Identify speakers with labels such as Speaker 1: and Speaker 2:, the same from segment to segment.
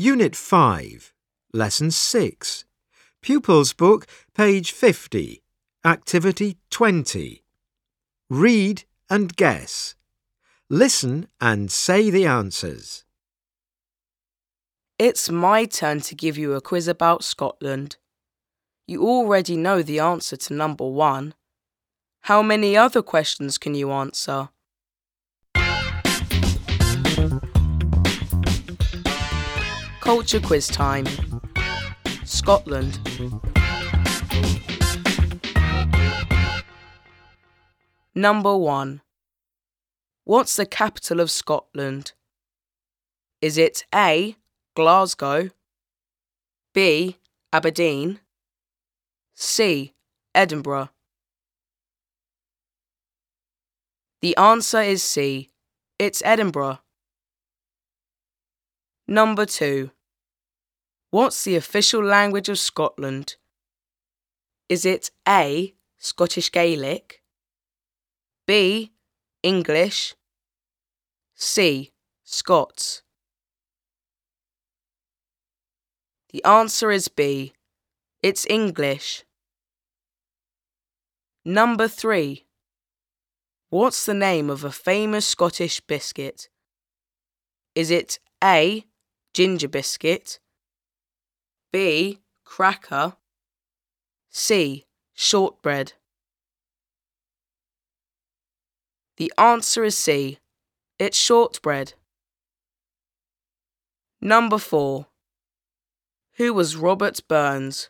Speaker 1: Unit 5, Lesson 6. Pupils Book, page 50. Activity 20. Read and guess. Listen and say the answers.
Speaker 2: It's my turn to give you a quiz about Scotland. You already know the answer to number one. How many other questions can you answer? Culture quiz time. Scotland. Number 1. What's the capital of Scotland? Is it A. Glasgow, B. Aberdeen, C. Edinburgh? The answer is C. It's Edinburgh. Number 2. What's the official language of Scotland? Is it A. Scottish Gaelic, B. English, C. Scots? The answer is B. It's English. Number 3. What's the name of a famous Scottish biscuit? Is it A. Ginger biscuit, B. Cracker, C. Shortbread? The answer is C. It's shortbread. Number 4. Who was Robert Burns?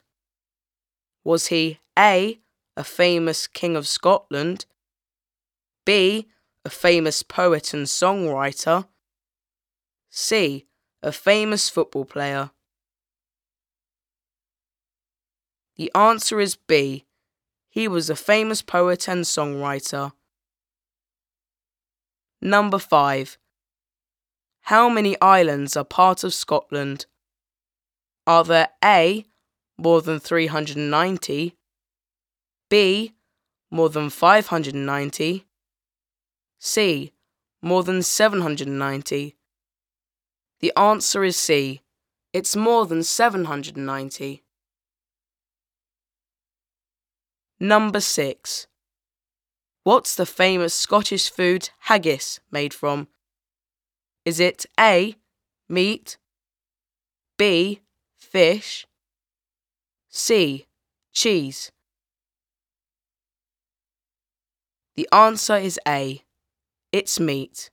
Speaker 2: Was he A. a famous King of Scotland, B. a famous poet and songwriter, C. a famous football player? The answer is B. He was a famous poet and songwriter. Number 5. How many islands are part of Scotland? Are there A. more than 390, B. more than 590, C. more than 790? The answer is C. It's more than 790. Number 6. What's the famous Scottish food haggis made from? Is it A. Meat, B. Fish, C. Cheese? The answer is A. It's meat.